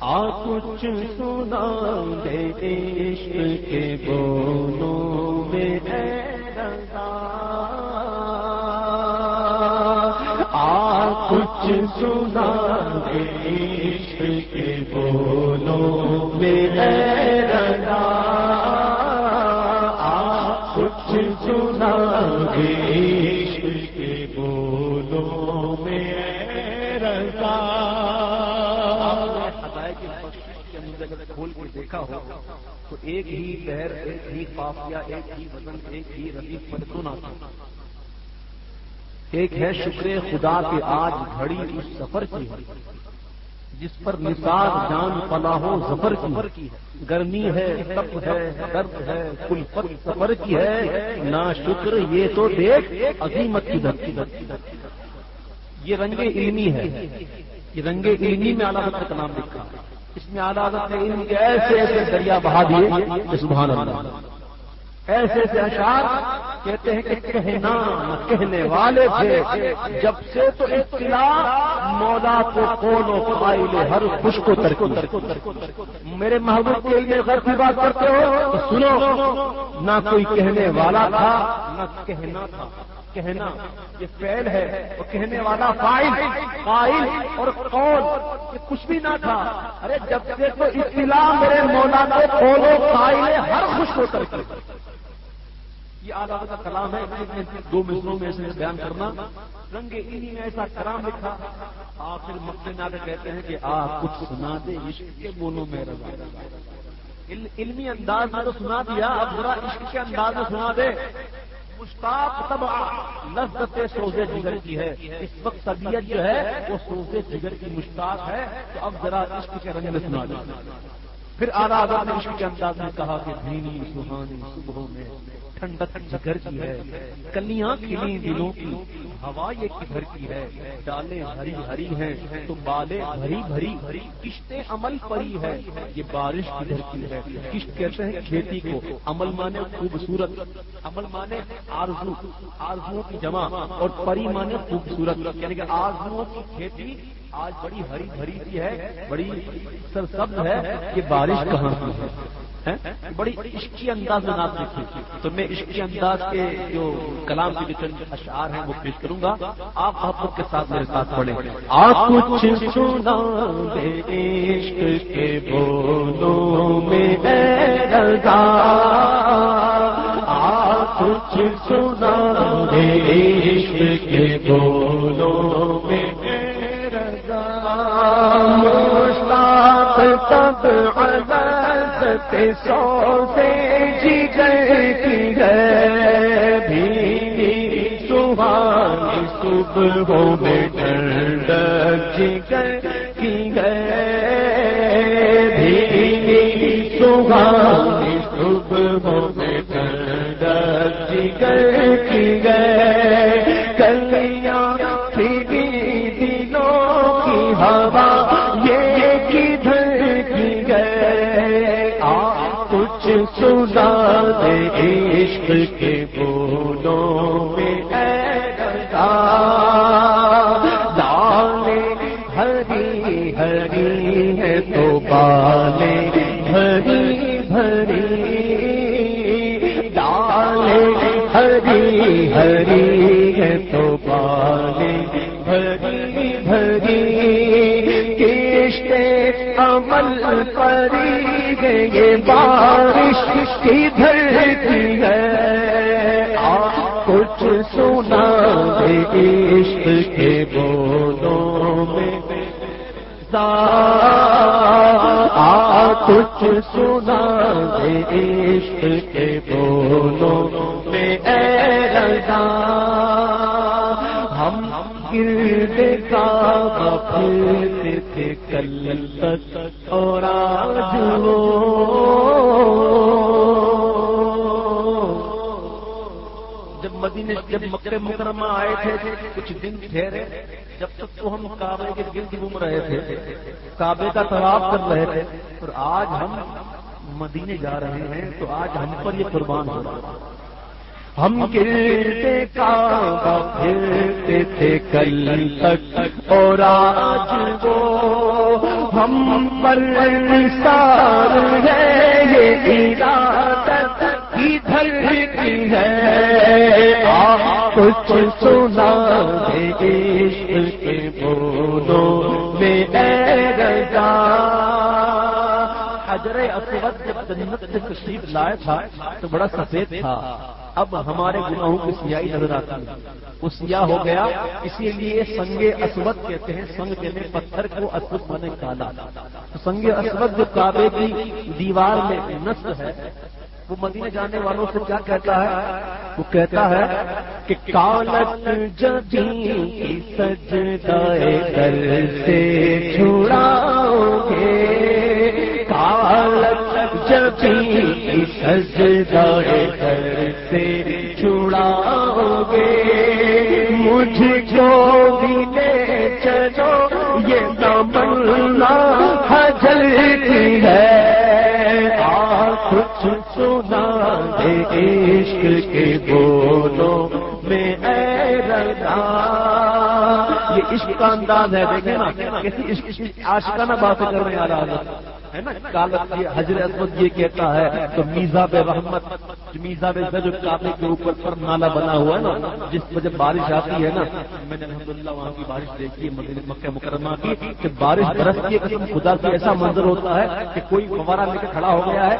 آ کچھ سنا دے عشق کے بولوں میں رضا۔ آ کچھ سنا دے عشق کے بولوں میں رضا۔ کھول کے دیکھا ہو، تو ایک ہی لہر ایک ہی قافیہ، ایک ہی وزن ایک ہی ردیف پر سنا تھا۔ ایک ہے شکر خدا کے آج گھڑی اس سفر کی ہے، جس پر نثار جان پلا ہو ظفر کی گرمی ہے، تپ ہے، درد ہے کل پت سفر کی ہے۔ نا شکر، یہ تو دیکھ، عظیمت کی دھرتی۔ یہ رنگ علمی ہے۔ یہ رنگ علمی میں اعلیٰ کا نام لکھا اس میں آدھا نے ان کے ایسے ایسے دریا بہا دیے سبحان اللہ۔ ایسے ایسے اشعار کہتے ہیں کہ کہنا کہنے والے تھے۔ جب سے تو اطلاع مولا کو کون و قائل ہر خوش کو ترکو میرے محبوب کے لیے غیر کی بات کرتے ہو تو سنو۔ نہ کوئی کہنے والا تھا، نہ کہنا تھا۔ کہنا یہ فیل ہے وہ کہنے والا فائل فائل اور قول، یہ کچھ بھی نہ تھا۔ ارے، جب سے تو اطلاع میرے مولا کو قول و فائل ہر خوش ہو کر یہ آدھا کا کلام ہے دو مصروں میں سے بیان کرنا۔ رنگ انہی میں ایسا کرام لکھا۔ آخر مقصد میں کہتے ہیں کہ آ کچھ سنا دے، عشق کے بولوں میں رضا۔ علمی انداز میں تو سنا دیا، اب ذرا عشق کے انداز میں سنا دے۔ مشتاق تب لذت سوزے جگر کی ہے۔ اس وقت طبیعت جو ہے، وہ سوزے جگر کی مشتاق ہے۔ تو اب ذرا عشق کے رنگ میں سنا دیں پھر آدھا نے عشق کے انداز میں کہا کہ دھینی سہانی صبحوں میں ٹھنڈک جگر کی ہے، کلیاں کھلی دلوں کی، ہوا یہ کدھر کی ہے؟ ڈالیں ہری ہری ہیں تو بالیں بھری بھری بھری کشتے عمل پری ہے یہ بارش کدھر کی ہے؟ کشت کہتے ہیں کھیتی کو، عمل مانے خوبصورت، عمل مانے آرزو آرزو کی جمع، اور پری مانے خوبصورت یعنی کہ آرزو کی کھیتی آج بڑی ہری بھری سی ہے، بڑی سرسبز ہے یہ بارش کہاں کی ہے؟ بڑی عشقی انداز میں ناپ لکھی تو میں عشقی انداز کے جو کلام کے جو اشعار ہیں وہ پیش کروں گا۔ آپ محبت کے ساتھ میرے ساتھ پڑھیں۔ آپ کچھ سنا عشق کے بولوں میں رضا۔ آپ کچھ سنا عشق کے بولوں میں رضا۔ مشتاق تب سو سے جی گئے کی گئے بھی سبحانی صبح ہو ٹھنڈ جی گئے کی گئے دے عشق کے بولوں میں گا دالے ہری ہری ہے تو بالے ہری بھری۔ دالے ہری ہری ہے تو بالے بھری بھری۔ پری گے یہ بارش کی دھرتی ہے؟ آپ کچھ سنا دے عشق کے بولوں میں۔ آ کچھ سنا دے عشق کے بولوں میں۔ اے رضا، ہم گرد کا پھرتے تھے کل تک اور آج جب مدینے جب مکر مکرمہ آئے تھے، کچھ دن ٹھہرے۔ جب تک تو ہم کعبے کے گرد گھوم رہے تھے، کعبے کا طواف کر رہے تھے۔ اور آج ہم مدینے جا رہے ہیں، تو آج ہم پر یہ قربان ہو رہا ہے۔ ہم گرتے کعبہ پھرتے تھے کل تک، اور آج وہ ہم پر سار ہے، یہ ارادت کی دھرتی ہے۔ کچھ سنا عشق کے بولوں میں، اے رضا۔ حجر اسود جب جنت سے تشریف لایا تھا، تو بڑا سفید تھا۔ اب ہمارے گناہوں کی سیاہی نظر آتی ہے۔ وہ سیاہ ہو گیا، اسی لیے سنگ اسود کہتے ہیں، سنگ کہتے ہیں پتھر کو اسود بنے کالا تو سنگ اسود جو کعبے کی دیوار میں نصب ہے، وہ مدینے جانے والوں سے کیا کہتا ہے؟ وہ کہتا ہے کہ کالت جبھی سجدائے در سے چھڑاؤ گے۔ کالت جبھی سجدائے سے چھڑاؤ گے مجھ کو بھی لے چلو، یہ تمنا کی ہے۔ کچھ سنا دے عشق کے بولو میں اے رضا۔ یہ عشق کا انداز ہے، دیکھیں نا، کسی عشق عاشقانہ باتیں کرنے آ رہا ہے نا، کالت یہ حضر یہ کہتا ہے تو میزا بے رحمت میزا بے جو کعبے کے اوپر پر نالا بنا ہوا ہے نا، جس میں جب بارش آتی ہے نا، میں نے الحمد للہ وہاں کی بارش دیکھی ہے مکہ مکرمہ کی، کہ بارش برستی ہے خدا سے ایسا منظر ہوتا ہے کہ کوئی فوارہ لے کے کھڑا ہو گیا ہے،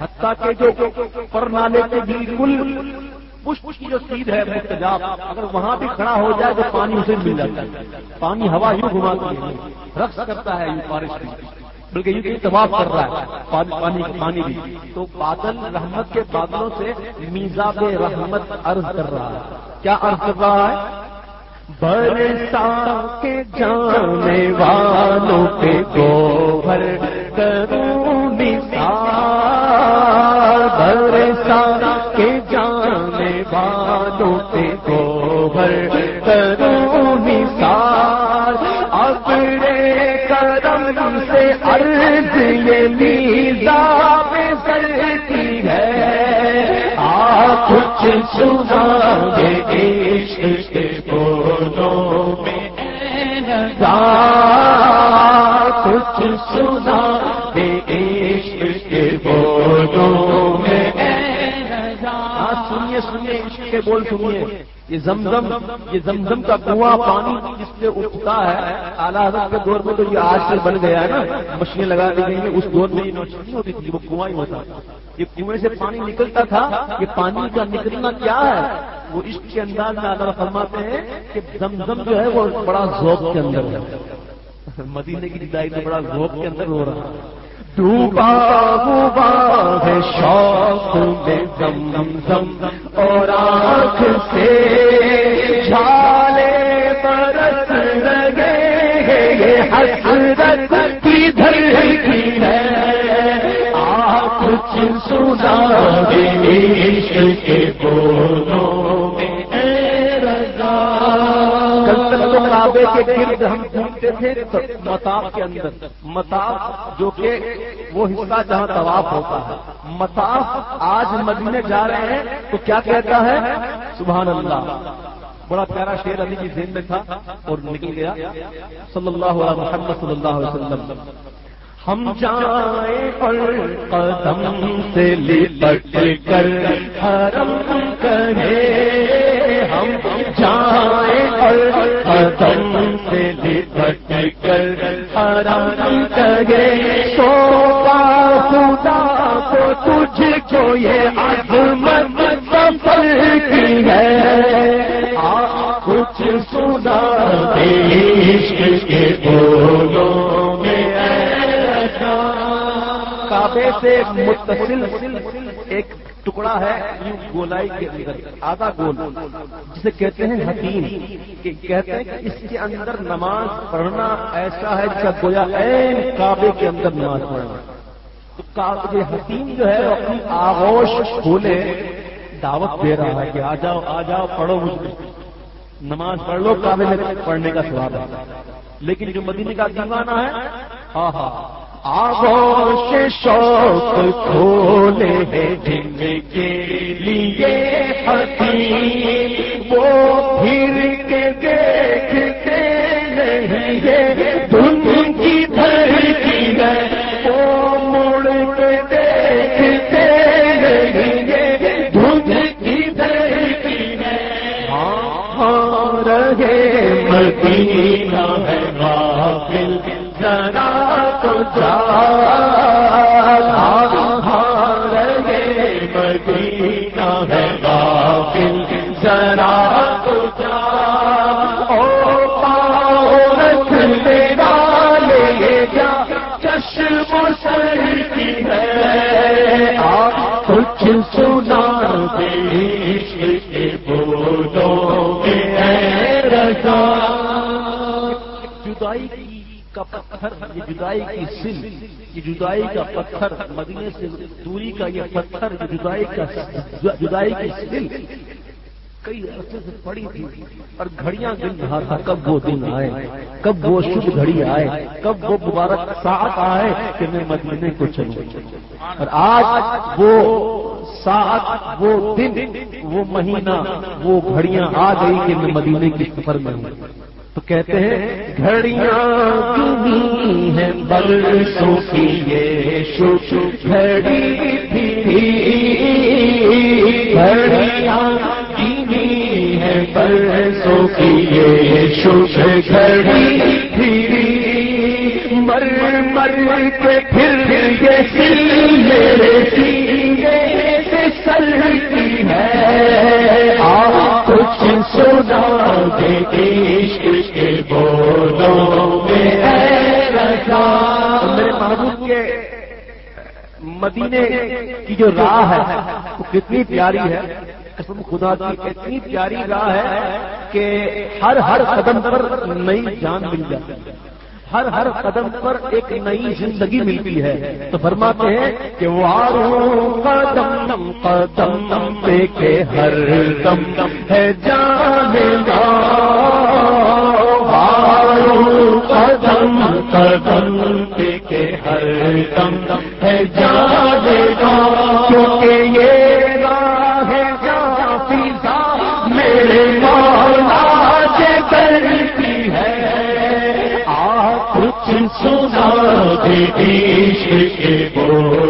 حتیٰ کہ جو پر نالے کے بالکل پشپ کی جو سیدھ ہے مستجاب اگر وہاں بھی کھڑا ہو جائے تو پانی اسے مل جاتا ہے۔ پانی ہوا یوں گھماتی ہے، رقص کرتا ہے یہ بارش بلکہ یہ طواف کر رہا ہے، پانی پانی بھی۔ تو بادل رحمت کے بادلوں سے میزاب رحمت عرض کر رہا ہے۔ کیا عرض کر رہا ہے؟ برسا کے جانے والوں کے گوبر کروں مثال۔ کچھ سنا دے عشق کے بولوں میں ہاں، سنیے سنیے، عشق کے بول سنیے۔ یہ زمزم یہ زمزم کا کنواں پانی سے اٹھتا ہے، اعلیٰ حضرت کے دور میں تو یہ آج سے بن گیا ہے نا، مشینیں لگا دی گئی ہیں، اس دور میں یہ نہیں ہوتی تھی وہ کنواں ہی ہوتا یہ کنویں سے پانی نکلتا تھا، یہ پانی کا نکلنا کیا ہے؟ وہ عشق کے انداز میں اللہ فرماتے ہیں کہ زمزم جو ہے وہ بڑا ذوق کے اندر ہے۔ مدینے کی جدائی میں بڑا ذوق کے اندر ہو رہا ہے۔ ڈوبا ہوا ہے شوق میں زم زم اور آنکھ سے جھالے سنا دے عشق کے کعبے کے گرد ہم گھومتے تھے متاف کے اندر۔ متاف جو کہ وہ حصہ جہاں طواف ہوتا ہے۔ متاف آج مدینے جا رہے ہیں تو کیا کہتا ہے؟ سبحان اللہ بڑا پیارا شیر علی کی ذہن میں تھا اور نکل گیا۔ صلی اللہ علیہ محمد صلی اللہ علیہ وسلم۔ ہم جائیں اور قدم سے لپٹ کر حرم کرے ہم جائیں اور قدم سے لپٹ کر حرم کرے سو خدا کو تجھ کو یہ عظمت سفر کی ہے۔ آ کچھ سنا دیش کے بولوں کعبے سے متصل ایک ٹکڑا ہے گولائی کے اندر، آدھا گول، جسے کہتے ہیں حکیم کہتے ہیں کہ اس کے اندر نماز پڑھنا ایسا ہے جیسا گویا این کعبے کے اندر نماز پڑھنا۔ تو یہ حکیم جو ہے اپنی آغوش کھولے، دعوت دے رہا ہے کہ آ جاؤ آ جاؤ، پڑھو مجھ نماز پڑھ لو، کعبے میں پڑھنے کا سواب ہے۔ لیکن جو مدینے کا دیوانہ ہے ہاں ہاں آغوش شوق کھولے ہیں دن کے لیے حتی وہ پھر کے دیکھتے نہیں ہے دھن کی دھرتی ہے وہ مڑ کے دیکھتے نہیں ہے دھند کی دھرتی ہے ہاں رہے مدینہ ہے ذرا تو یہ جدائی کی سل یہ جدائی کا پتھر، مدینے سے دوری کا یہ پتھر یہ جدائی کا جدائی کی سل کئی عرصے سے پڑی تھی اور گھڑیاں گن رہا تھا۔ کب وہ دن آئے، کب وہ شبھ گھڑی آئے، کب وہ مبارک ساتھ آئے کہ میں مدینے کو چلوں۔ اور آج وہ ساتھ وہ دن، وہ مہینہ، وہ گھڑیاں آ گئی کہ میں مدینے کی سفر میں ہوں۔ تو کہتے ہیں، گھڑیاں گنی ہیں برسوں کی یہ شوش گھڑی تھی۔ گھڑیاں گنی ہیں برسوں کی یہ شوش گھڑی تھی۔ مر مر کے پھر یہ سل میرے سینے سے سلتی ہے۔ آپ کچھ سنا دے عشق مدینے کی جو راہ ہے، وہ کتنی پیاری ہے۔ قسم خدا کی، اتنی پیاری راہ ہے کہ ہر ہر قدم پر نئی جان مل جاتی ہے۔ ہر ہر قدم پر ایک نئی زندگی ملتی ہے۔ تو فرماتے ہیں کہ واروں قدم قدم پہ کے ہر دم دم ہے جان قدم قدم پہ کے ہر دم ہے ہے گا۔ کیونکہ یہ راہ ہے جہاں میرے مولا سے کرتی ہے۔ آپ کچھ سنا دے عشق کے بول۔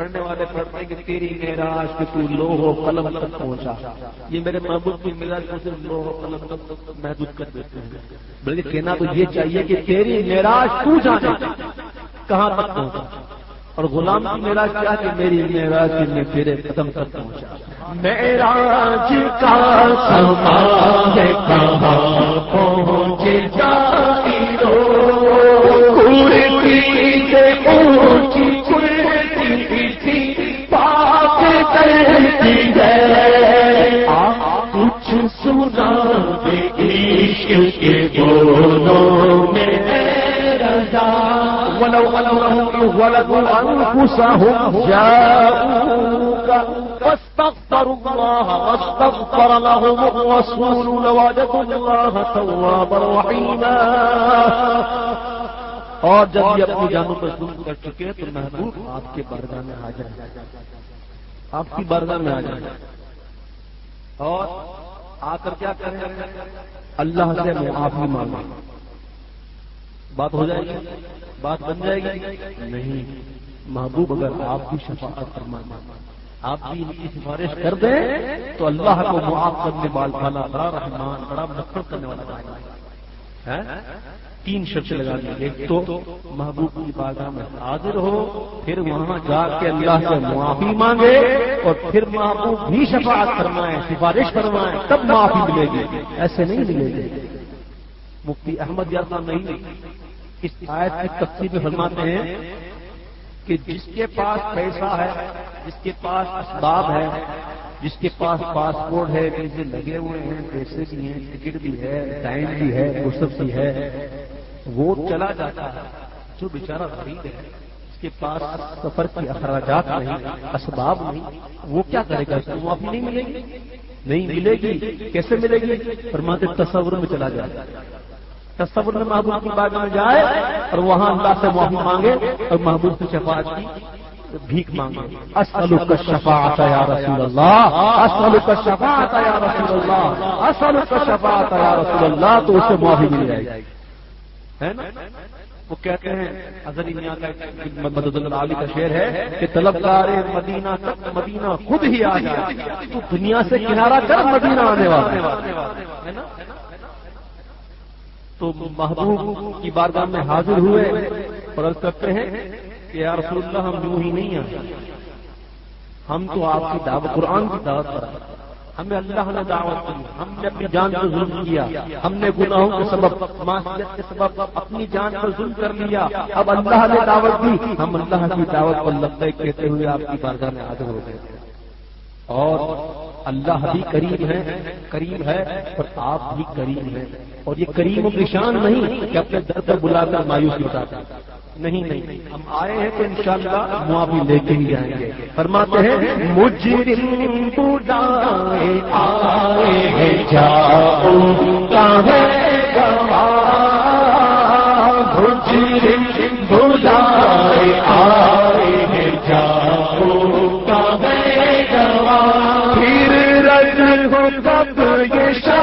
پڑھنے والے پڑھتے ہیں کہ تیری میراج کہ تو لوہ و قلم تک پہنچا۔ یہ میرے محبوب کی میراج کو صرف لوہ و قلم تک محدود کر دیتے ہیں۔ بلکہ کہنا تو یہ چاہیے کہ تیری میراج تو جانے کہاں تک پہنچا؟ اور غلام کی میرا کیا کہ میری میراج کی میں تیرے قدم تک پہنچا۔ میراج کا سمان کہاں پہنچ جائی أنهم ولدوا أنفسهم جاءوك واستغفروا الله واستغفر لهم الرسول لوجدوا الله توابا رحيما اور جب یہ اپنی جانوں پر ظلم کر چکے تو محبوب آپ کے بارگاہ میں آ جائیں آپ کی بارگاہ میں آ جائیں اور آ کر کیا کریں؟ اللہ سے معافی مانگیں بات ہو جائے گی؟ بات بن جائے گی؟ نہیں۔ محبوب اگر آپ کی شفاعت فرمانا آپ بھی ان کی سفارش کر دیں، تو اللہ کو معاف کرنے والا بڑا رحمان، بڑا نفرت کرنے والا ہاں؟ تین شرط لگا دیں ایک تو محبوب کی بارگاہ میں حاضر ہو، پھر وہاں جا کے اللہ سے معافی مانگے، اور پھر محبوب بھی شفاعت فرمائے، سفارش کروائیں تب معافی ملے گی۔ ایسے نہیں ملے گی۔ مفتی احمد یاسا نہیں، اس آیت کی تفصیل میں فرماتے ہیں کہ جس کے پاس پیسہ ہے، جس کے پاس اسباب ہے، جس کے پاس پاسپورٹ ہے ویزے لگے ہوئے ہیں، پیسے بھی ہیں، ٹکٹ بھی ہے، ٹائم بھی ہے، فرصت بھی ہے، وہ چلا جاتا ہے۔ جو بیچارہ غریب ہے کے پاس سفر کے اخراجات نہیں، اسباب نہیں، وہ کیا کرے گا؟ معافی نہیں ملے گی؟ نہیں ملے گی، کیسے ملے گی؟ فرماتے تصور میں چلا جائے تصور میں محبوب کی بات میں جائے اور وہاں اللہ سے معافی مانگے اور محبوب کی شفاعت کی بھیک مانگے۔ اصل کا شفاعت یا رسول اللہ اصل کا شفاعت یا رسول اللہ اصل کا شفاعت یا رسول اللہ، تو اسے معافی مل جائے گی۔ ہے نا؟ وہ کہتے ہیں، ازلی میاں کا مدد العالی کا شعر ہے کہ طلبگار مدینہ تک مدینہ خود ہی آ جائے۔ تو دنیا سے کنارہ کر مدینہ آنے والا ہے نا؟ تو محبوب کی بارگاہ میں حاضر ہوئے اور عرض کرتے ہیں کہ یا رسول اللہ، ہم یوں ہی نہیں آئے۔ ہم تو آپ کی دعوت، قرآن کی دعوت پر ہمیں اللہ نے دعوت کی، ہم نے اپنی جان پر ظلم کیا۔ ہم نے گناہوں کے سبب معاشیت کے سبب اپنی جان پر ظلم کر لیا۔ اب اللہ نے دعوت دی۔ ہم اللہ کی دعوت پر لگتے کہتے ہوئے آپ کی بارگاہ میں حاضر ہو گئے۔ اور اللہ بھی قریب ہے قریب ہے اور آپ بھی قریب ہیں۔ اور یہ کریم و نشان نہیں کہ اپنے در پر بلا کر مایوسی بتاتے نہیں نہیں ہم آئے ہیں تو انشاءاللہ معافی لے کے ہی جائیں گے۔ فرماتے ہیں، مجرم بلائے آئے ہیں، جاؤ مجرم بلائے آئے ہیں، جاؤ پھر رج ہو کب یہ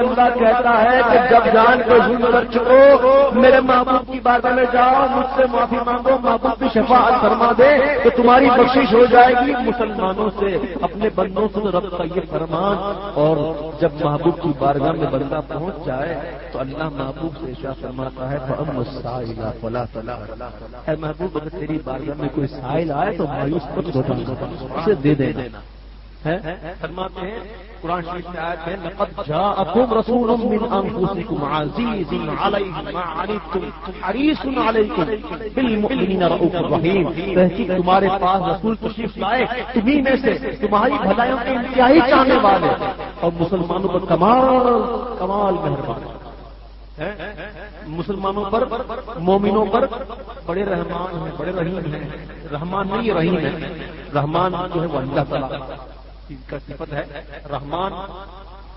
اللہ کہتا ہے کہ جب جان کو ظلم کر چکو، میرے محبوب کی بارگاہ میں جاؤ، مجھ سے معافی مانگو، محبوب کی شفاعت فرما دے کہ تمہاری بخشش ہو جائے گی۔ مسلمانوں سے، اپنے بندوں سے رب کا یہ فرمان، اور جب محبوب کی بارگاہ میں بندہ پہنچ جائے، تو اللہ محبوب سے ایسا فرماتا ہے اے محبوب، اگر تیری بارگاہ میں کوئی سائل آئے تو مایوس مت اسے دے دینا۔ فرماتے ہیں، قرآن شریف میں آیت ہے، لقد جاءکم رسول من انفسکم عزیز علیہ ما عنیتم حریص علیکم بالمؤمنین رؤوف الرحیم تحقیق تمہارے پاس رسول تشریف لائے، تمہیں میں سے تمہاری بھلائیوں کے انتہائی چاہنے والے اور مسلمانوں پر کمال کمال مہربان مسلمانوں پر، مومنوں پر بڑے رحمان ہیں، بڑے رحیم ہیں، رحمان نہیں، رحیم ہے رحمان جو ہے وہ اللہ تعالیٰ چیز کا صفت ہے، رحمان۔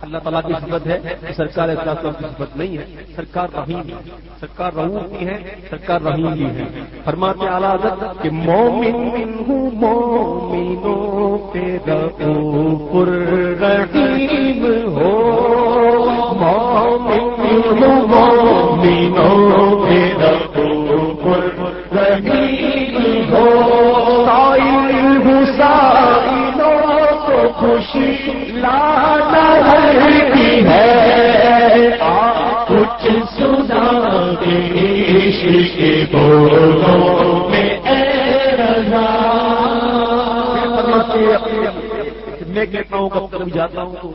اللہ تعالیٰ کی صفت ہے سرکار اطلاع کی صفت نہیں ہے، سرکار رحیم سرکار رحو کی ہے سرکار رحیم کی ہے فرماتے اعلیٰ حضرت، کہ مومن ہوں مومنوں پہ رؤوف رحیم ہو۔ مومن ہوں مومنوں پہ رؤوف رحیم ہو۔ سائل ہوں سائلوں کو خوشی لانا کی ہے۔ کچھ سنا کے بولوں میں اے رضا۔ میں کہتا ہوں کب کبھی جاتا ہوں تو،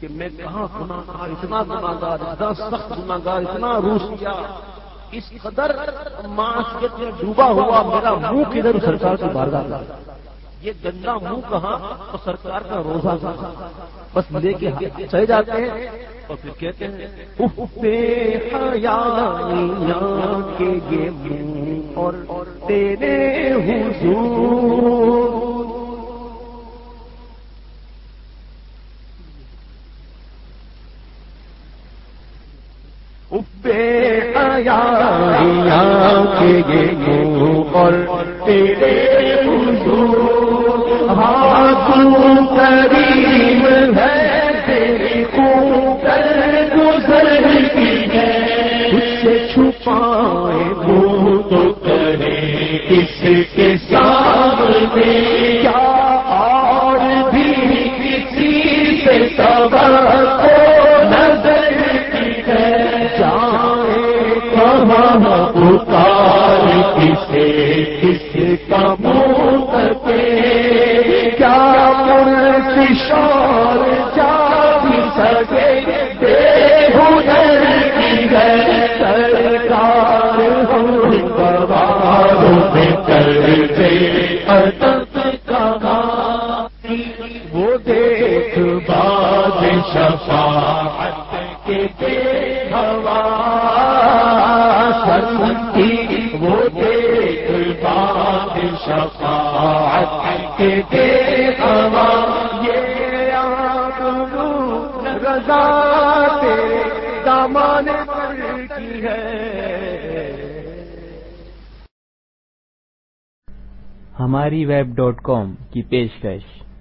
کہ میں کہاں گنا گار اتنا گناگار اتنا سخت گناگار اتنا روس کیا۔ اس قدر معاشیت میں ڈوبا ہوا، میرا منہ کدھر، سرکار کی بارگاہ یہ گندا منہ کہاں تو سرکار کا روزہ بس لے کے چلے جاتے ہیں۔ اور پھر کہتے ہیں کے یہ منہ اور تیرے حضور۔ حیا کے منہ اور تیرے تو ہے، تیری کر ہے۔ اس سے چھپائے وہ تو کرے اس کے سامنے کیا اور بھی کسی سے کو نظر جائے اتار کسے، کس کا کشور جا بھی سکے بے ہنر کی سرکار ہم میں کر دے رضا تیرے دامان پر کی ہے ہماری ویب ڈاٹ کام کی پیشکش۔